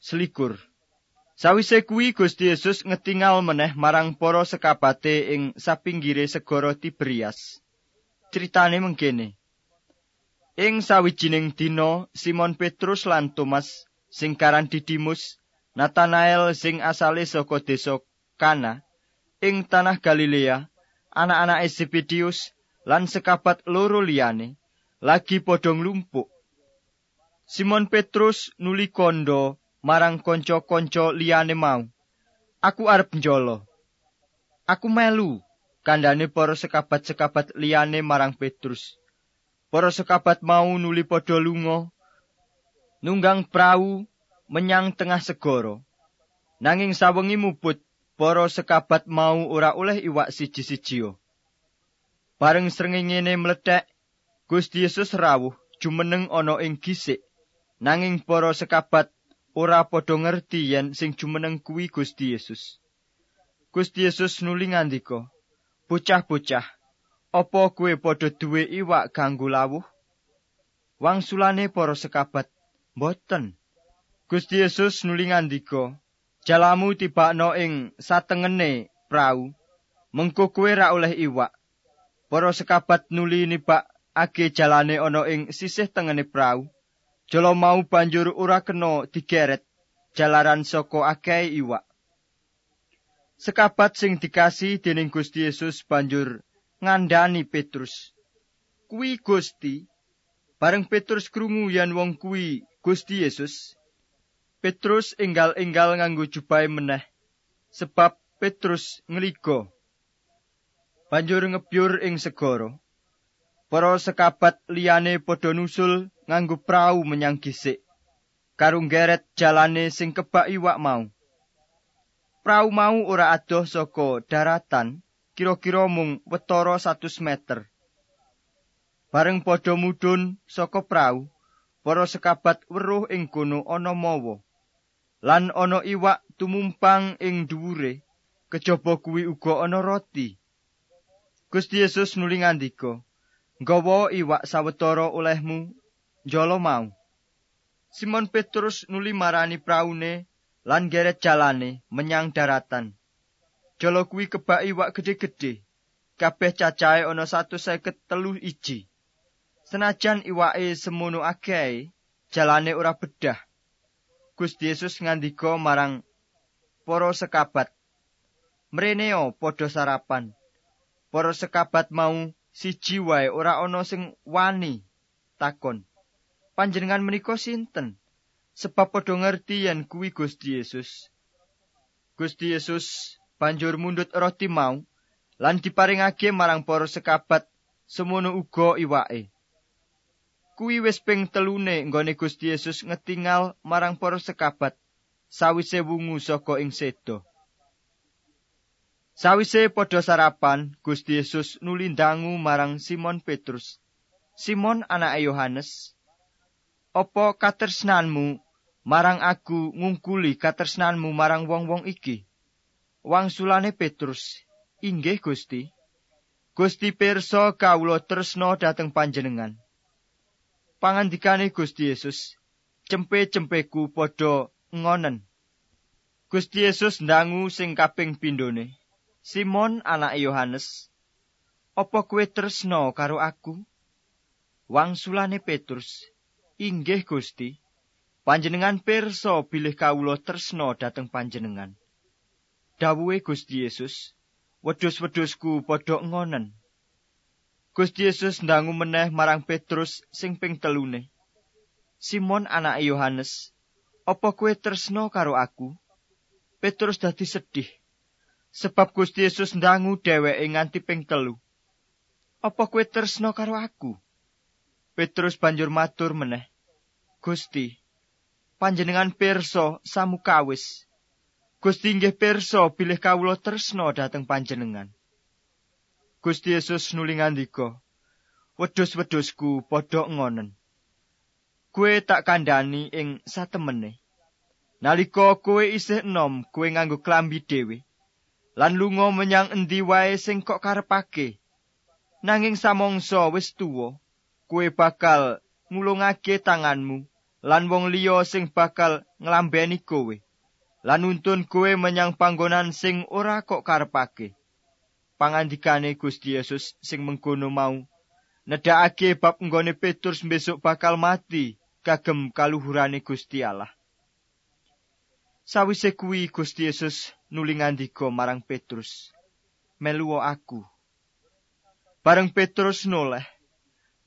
selikur. Sawise kuwi Gusti Yesus ngetingal meneh marang para sekabate ing sapinggire segara Tiberias. Critane mengkene. Ing sawijining dina Simon Petrus lan Thomas sing karan Didimus, Nathanael sing asale saka desa Kana ing tanah Galilea, anak-anak Zebedius lan sekabat loro liyane lagi padha nglumpuk. Simon Petrus nuli kondo marang kanca-kanca liyane mau. Aku arep njolo. Aku melu kandhane para sekabat-sekabat liyane marang Petrus. Para sekabat mau nuli padha lunga nunggang prau menyang tengah segara. Nanging sawengi muput para sekabat mau ora oleh iwak siji-sijio. Bareng srengenge mledhek, Gusti Yesus rawuh jumeneng ana ing gisik. Nanging para sekabat ora padha ngerti yen sing jumeneng kuwi Gusti Yesus. Gusti Yesus nuli ngandika, "Bocah-bocah, apa kowe padha duwe iwak kanggo lawuh?" Wangsulane para sekabat, "Mboten." Gusti Yesus nuli ngandika, "Jalamu tibakno ing satengene prau, mengko kowe ra oleh iwak." Para sekabat nuli nibak age jalane ana ing sisih tengene prau. Jala mau banjur ora kena digeret jalaran saka akeh iwak. Sekabat sing dikasih dening Gusti Yesus banjur ngandani Petrus. Kuwi Gusti. Bareng Petrus krungu yen wong kuwi Gusti Yesus, Petrus enggal-enggal nganggo jubahe meneh sebab Petrus ngeligo. Banjur ngebyur ing segara. Para sekabat liyane padha nusul nganggo prau menyang gisik. Karung geret jalane sing kebak iwak mau. Prau mau ora adoh saka daratan, kira-kira mung wetara 100 meter. Bareng padha mudhun saka prau, para sekabat weruh ing kono ana mawa. Lan ana iwak tumumpang ing dhuwure, kejaba kuwi uga ana roti. Gusti Yesus nuli ngandika, nggawa iwak sawetara olehmu njolo mau. Simon Petrus nuli marani praune lan geret jalane menyang daratan. Jolo kuwi kebak iwak gede-gede. Kabeh cacahe ana 153 iji. Senajan iwake semono akeh, jalane ora bedah. Gusti Yesus ngandika marang para sekabat, "Mreneo padha sarapan." Para sekabat mau siji wae ora ana sing wani takon. Panjenengan menika sinten? Sebab padha ngerti yen kuwi Gusti Yesus. Gusti Yesus banjur mundut roti mau lan diparingake marang para sekabat semono uga iwake. Kuwi wis ping telune nggone Gusti Yesus ngetingal marang para sekabat sawise wungu saka ing sedo Sawise padha sarapan, Gusti Yesus nuli ndangu marang Simon Petrus. Simon anake Yohanes, "Apa katresnanmu marang aku ngungkuli katresnanmu marang wong-wong iki?" Wangsulane Petrus, "Inggih, Gusti." Gusti pirsa kawula tresna dhateng panjenengan. Pangandikane Gusti Yesus, "Cempe-cempeku padha ngonen." Gusti Yesus ndangu sing kaping pindhone. Simon anak Yohanes, "Apa kowe tresno karo aku?" Wangsulane Petrus, "Inggih, Gusti. Panjenengan pirsa bilih kawula tresno dhateng panjenengan." Dawuhe Gusti Yesus, "Wedhus-wedhusku padha ngonen." Gusti Yesus ndangu meneh marang Petrus sing ping telune. "Simon anak Yohanes, apa kowe tresno karo aku?" Petrus dadi sedih. Sebab Gusti Yesus ndangu dheweke nganti ping telu. Apa kowe tresno karo aku? Petrus banjur matur meneh. Gusti, panjenengan pirsa samukawis. Gusti nggih pirsa bilih kawula tresno dhateng panjenengan. Gusti Yesus nuli ngandika, "Wedhus-wedhusku padha ngonen. Kowe tak kandhani ing satemene. Nalika kowe isih enom, kowe nganggo klambi dhewe. Lan lunga menyang endi wae sing kok karepake. Nanging samangsa wis tuwa, kowe bakal ngulungake tanganmu lan wong liya sing bakal nglambeni kowe lan nuntun kowe menyang panggonan sing ora kok karepake. Pangandikane Gusti Yesus sing mengkono mau nedhakake bab nggone Petrus besok bakal mati kagem kaluhurane Gusti Allah. Sawise kuwi Gusti Yesus nuli ngandika marang Petrus, "Meluwo aku." Bareng Petrus noleh,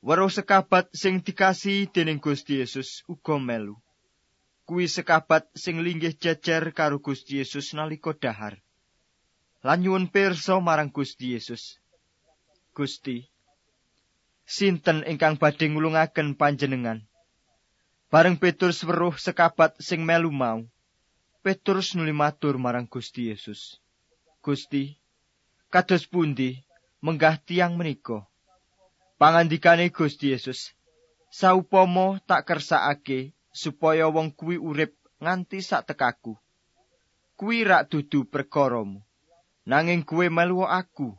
weruh sekabat sing dikasih dening Gusti Yesus uga melu. kuwi sekabat sing linggih jejer karo Gusti Yesus nalika dahar. Lan nyuwun pirsa marang Gusti Yesus. Gusti, sinten ingkang badhe ngulungaken panjenengan? Bareng Petrus weruh sekabat sing melu mau, Petrus nuli matur marang Gusti Yesus. Gusti, kados pundi menggah tiang menika? Pangandikane Gusti Yesus, saupama tak kersakake supaya wong kuwi urip nganti sak tekaku. Kuwi rak dudu perkaramu. Nanging kuwe melu aku.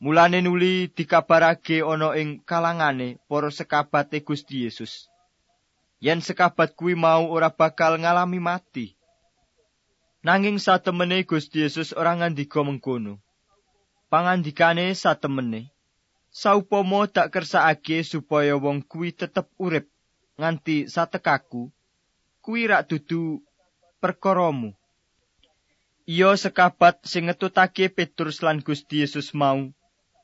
Mulane nuli dikabarake ana ing kalangane para sekabate Gusti Yesus. Yen sekabat kuwi mau ora bakal ngalami mati. Nanging satemene Gusti Yesus ora ngandika mengkono. Pangandikane satemene saupama tak kersakake supaya wong kuwi tetep urip nganti satekaku kuwi rak dudu perkaramu. Iya sekabat sing ngetutake Petrus lan Gusti Yesus mau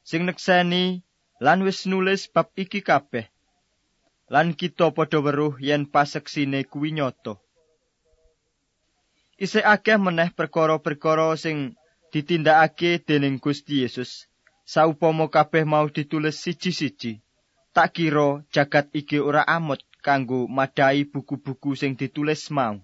sing nekseni lan wis nulis bab iki kabeh. Lan kita padha weruh yen paseksine kuwi nyata isih akeh meneh perkara-perkara sing ditindakake dening Gusti Yesus saupama kabeh mau ditulis siji-siji tak kira jagat iki ora amot kanggo madai buku-buku sing ditulis mau.